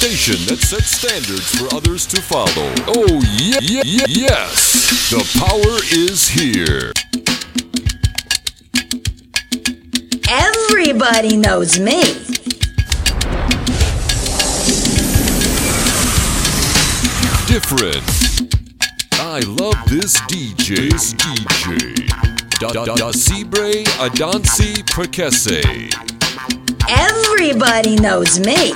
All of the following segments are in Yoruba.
station that sets standards for others to follow. Oh, yeah, yeah, yes! The power is here. Everybody knows me. Different. I love this DJ. This DJ. Da da da Sibre Adansi Perkese. Everybody knows me.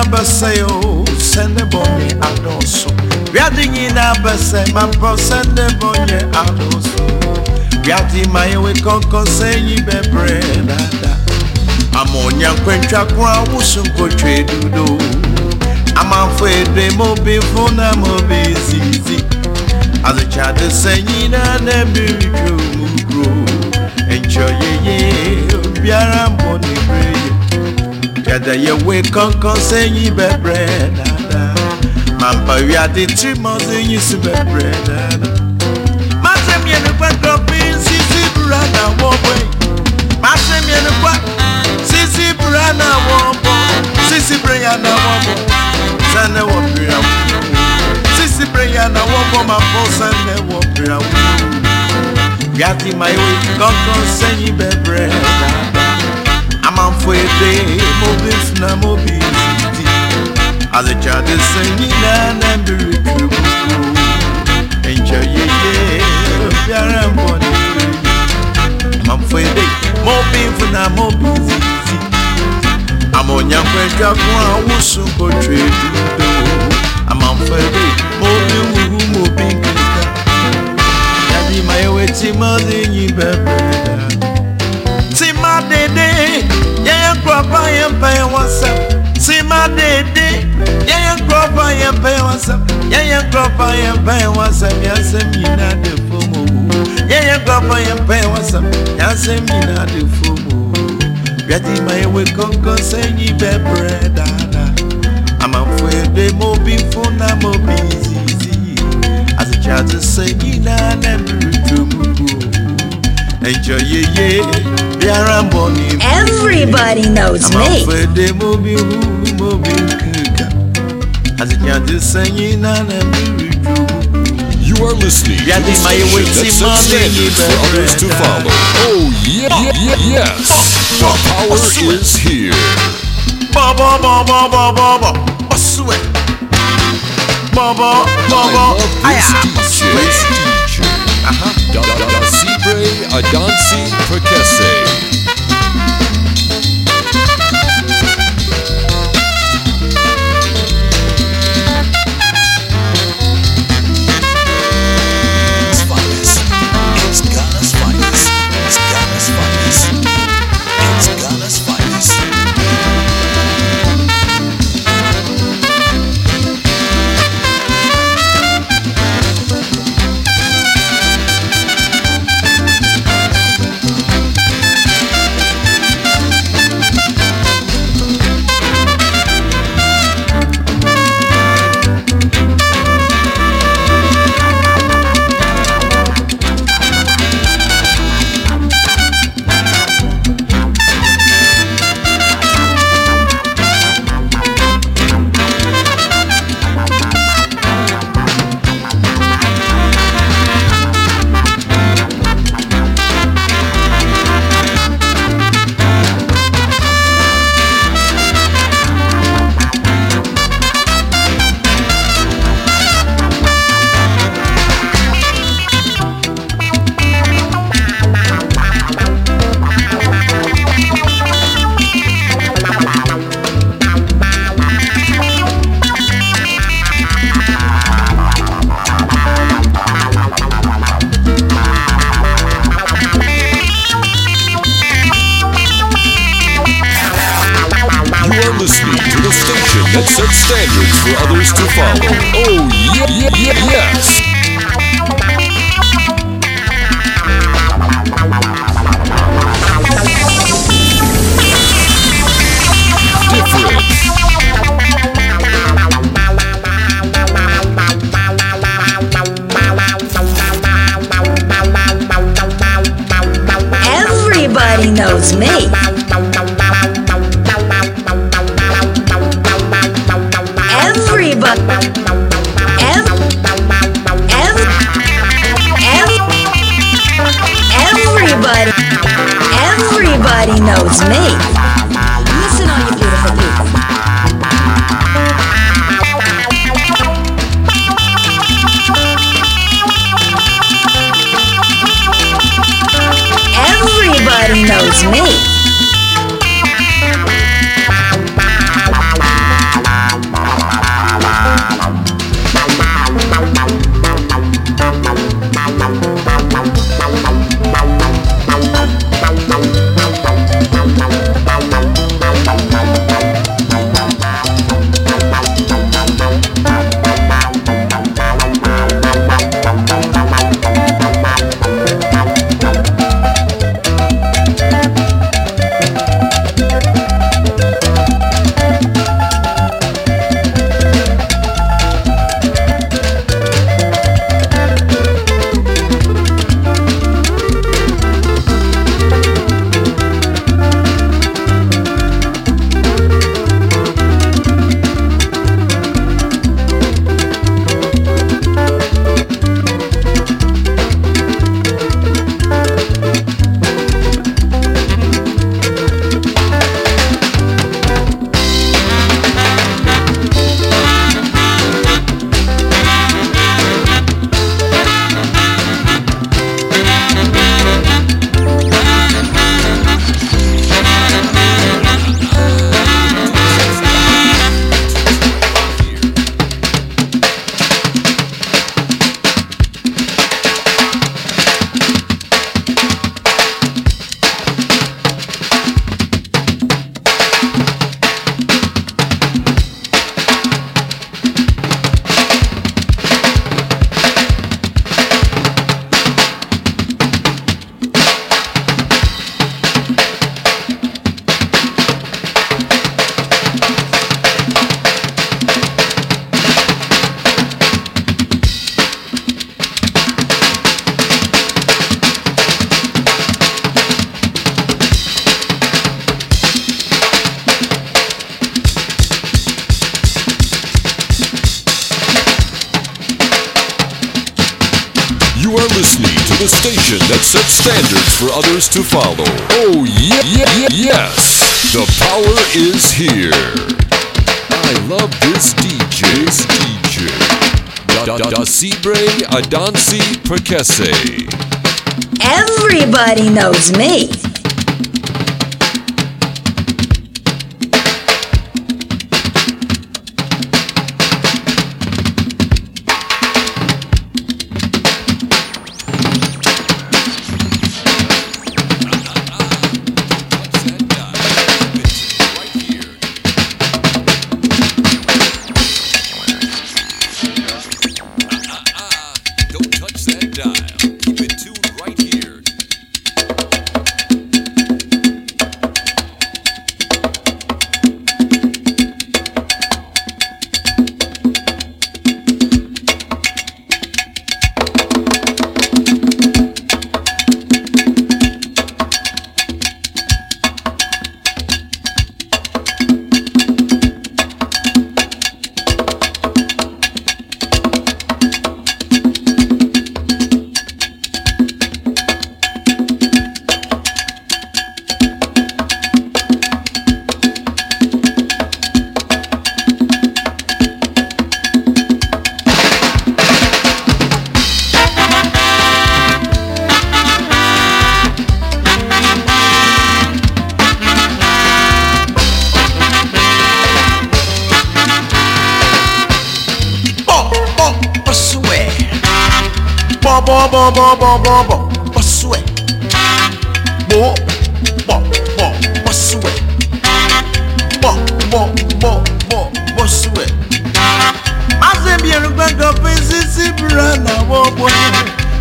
nyina bɛsɛ o sɛ ne bɔne adɔɔso wiade nyina bɛsɛ mabɔ sɛ ne bɔnyɛ adɔɔso wiade mayewe kɔnkɔn sɛ nyi bɛbrɛ dada ama ɔnyankwantwa ko a woso nkotwe dudo amanfo edwe mo bi fo na mo bi zizi adekyade sɛ nyina na mmiri twa mu kuro nkyɛ yeye obiara mbɔ ne bere gàdàyẹ̀wé kankan sẹ́yìn bẹ̀rẹ̀ dáadáa màmpàwí àti tìmọ̀ sẹ́yìn sí bẹ̀rẹ̀ dáadáa. má sẹ́mi ẹni pẹ́tọ́ bí sísí búra náà wọ́n pẹ́ má sẹ́mi ẹni pa sísí búra náà wọ́n pọ̀ sísí búra náà wọ́n pọ̀ sẹ́ni wọ́n Sisi wọ́n sísí búra náà wọ́n pọ̀ máa pọ̀ sẹ́ni wọ́n bìrà wọ́n. Yàtí màá yẹ kankan sẹ́yìn bẹ̀rẹ̀ dáadáa mamfo ebe mobi funa mobi di azecha de sanyi na na mbiri ye buku enja yeye obiara mbọ ni mamfo ebe mobi funa mobi di amonya kwetwa kun awusu kotwe bido amamfo ebe mobi wuhu mobi nkita yabi ma ewe ti ma le yin bẹbẹ da ma dede yẹn nkurɔfoɔ a yɛn mpɛn wɔn nsɛm si ma dede yẹn nkurɔfoɔ a yɛn mpɛn wɔn nsɛm yẹn nkurɔfoɔ a yɛn mpɛn wɔn nsɛm yɛn nsɛm nyinaa de fom o yẹn nkurɔfoɔ a yɛn mpɛn wɔn nsɛm yɛn nsɛm nyinaa de fom o yɛdi ma ewe koko sɛnyi bɛbrɛ dada amanfo ebe mo bi fun na mo bi zizi asekyadze sɛnyi na na ntutu mu bu ɛnjɔ yeye. Everybody knows me. You are listening to the station that sets standards for others to follow. Oh, yeah, yeah, yes. The power is here. Baba, baba, baba, baba. Baba, baba. I love this DJ. This DJ. Uh-huh. Andre Adansi Perkese. Nobody knows me. Everybody. everybody. Everybody knows me. knows me. for others to follow. Oh, yeah, yeah, yes! The power is here. I love this DJ's DJ. Da da da Sibre Adansi Perkese. Everybody knows me.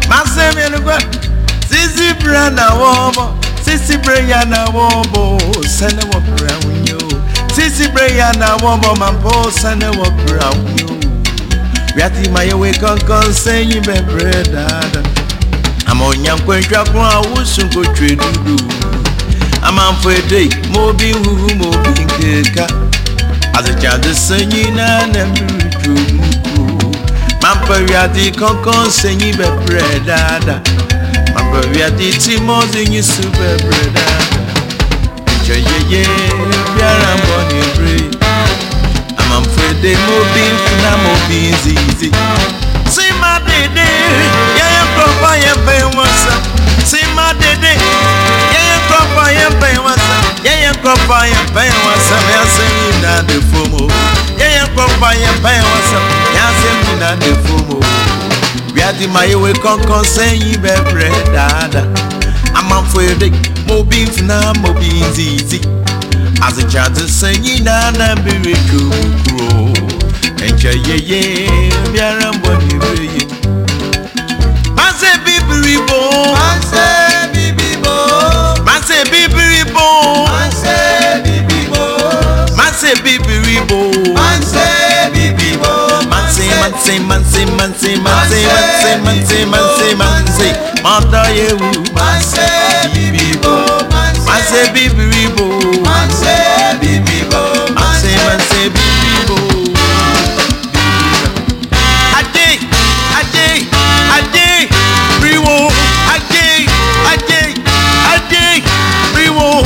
masemi nukwa sisi bra na wobo sisi bra na wobo sene wo bra unyo sisi bra na wobo mampo sene wo bra unyo Yati maye we kankan seyi be breda Amo nyankwe ntwakun awusun ko twe dudu Amanfo ede mo bi huhu mo bi nkeka Azechade seyi na na mbiru mampɛwiade kɔnkɔn sɛ nyi bɛbrɛ daada mampɛwiade ti mɔde nyi so bɛbrɛ daada nkyɛ yeye biara mbɔne bere amamfrɛde mu bi mfuna mu bi nzizi sima dede yɛyɛ nkurɔfa yɛ bɛn wasa sima dede yɛyɛ nkurɔfa yɛ bɛn wasa yɛyɛ nkurɔfa yɛ bɛn wasa yɛsɛ nyinaa de fom o yɛyɛ nkurɔfa yɛ bɛn wasa ẹ ti máa ewé kankan sẹ́yìn bẹ̀rẹ̀ dáadáa a máa ń fọ eré mo bí n fúnná mo bí n títí àtijọ́ àti sẹ́yìn dáadáa bèrè kúrò ẹ̀jẹ̀ yẹyẹ bí ara ń bọ̀ ní ìrẹ́yẹ. máa ṣe bíbí rìbọn. máa Mansi Mansi Mansi Mansi Mansi Mansi Mansi Mansi mọtọ yewu manse bibibo Mansi bibibo manse Mansi Mansi manse bibibo. ajé ajé ajé riwo ajé ajé ajé riwo.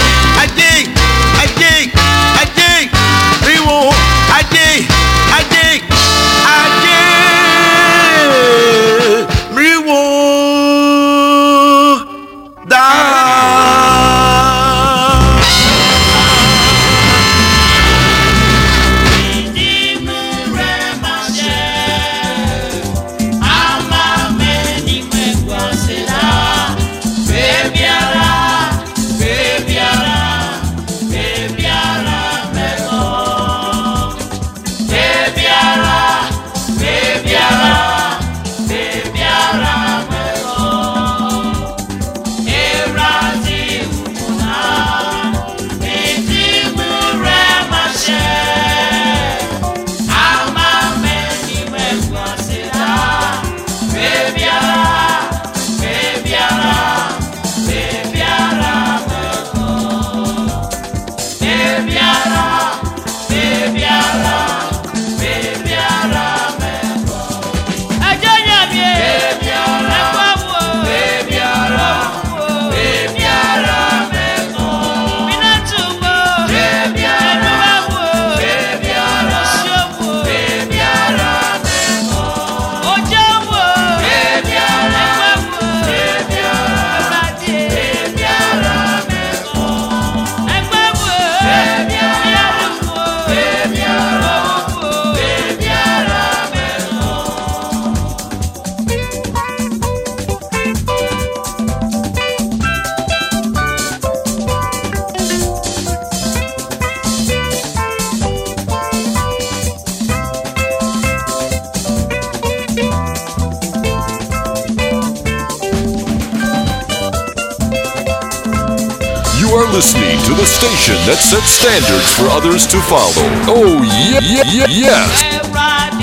You are listening to the station that sets standards for others to follow. Oh, yeah, yeah, yes.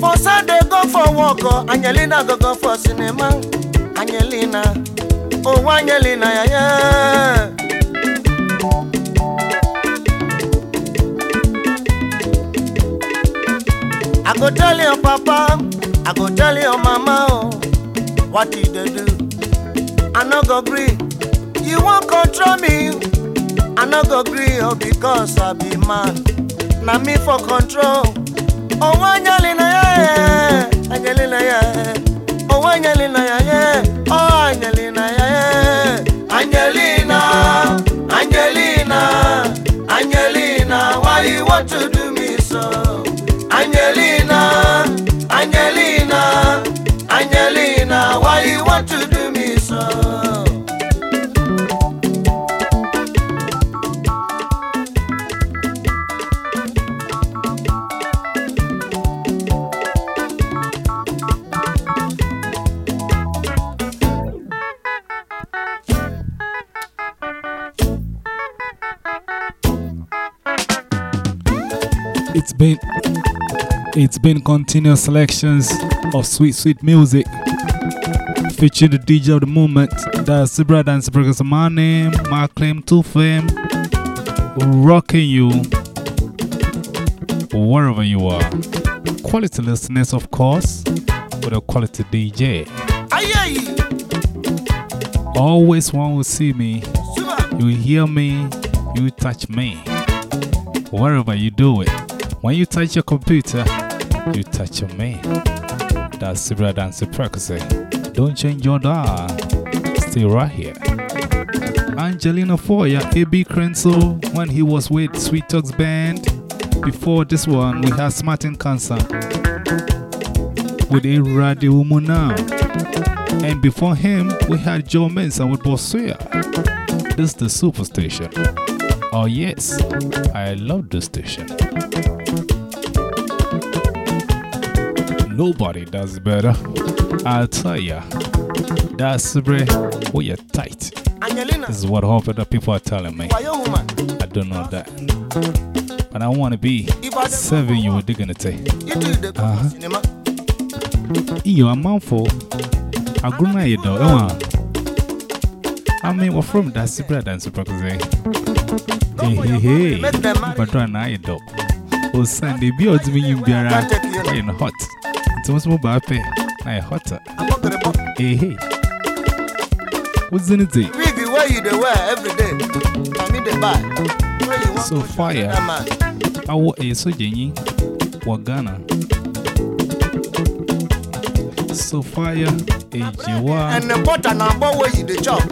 for Sunday go for walk oh Anyelina go go for cinema Angelina, oh Angelina, yeah yeah I go tell your papa, I go tell your mama, oh, what did they do? I no go agree. You won't control me. I no go agree, oh, because I be man. Now me for control ọwọ́ anyalị na ya ya anyalị na ya ọwọ́ anyalị na ya ya ọ anyalị na ya ya Angelina Angelina Angelina why you want to do me so Angelina Angelina Angelina why you want to do been it's been continuous selections of sweet sweet music featuring the DJ of the movement. That's Zebra Dance Burgers my name, my claim to fame. Rocking you wherever you are. Quality listeners, of course, with a quality DJ. Aye, aye. Always one will see me, you hear me, you touch me, wherever you do it. When you touch your computer, you touch your man. That's Sibra than Practice. Don't change your dial. Stay right here. Angelina Foya, A.B. Krenzel, when he was with Sweet Talks Band. Before this one, we had Smartin Cancer with A Radio Muna. And before him, we had Joe Mensah with Bossuya. This is the Superstation. Oh, yes, I love this station. Nobody does better. I'll tell ya. That's Sibre, we are tight. This is what of the people are telling me. I don't know that. But I want to be serving you with dignity. Uh huh. You are mindful. Uh-huh. I'm going to eat though. I mean, we're from That's and That's Hey, hey, but when I do, oh, Sunday, be out to me in Biara, in hot. It's almost more bad pay. I hotter. Hey, hey, what's in it? We be where you were every day. I need a buy. So fire, our a sojany, Wagana. So fire, a Jewa, and the butter number where you the job.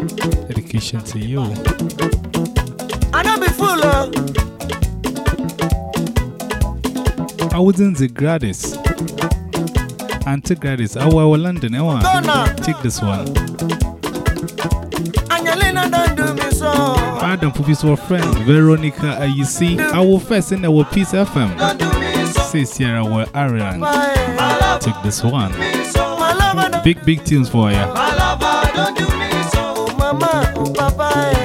Education to you. I don't be full. Uh. I wasn't the gratis. anti gratis. I was in London. I eh, take this one. Angelina don't do me Adam Pupis were friend. Veronica, you see, I will first in our Peace FM. Say Sierra were Ireland. Take this one. Big, big tunes for you. Mama, Papa. Eh.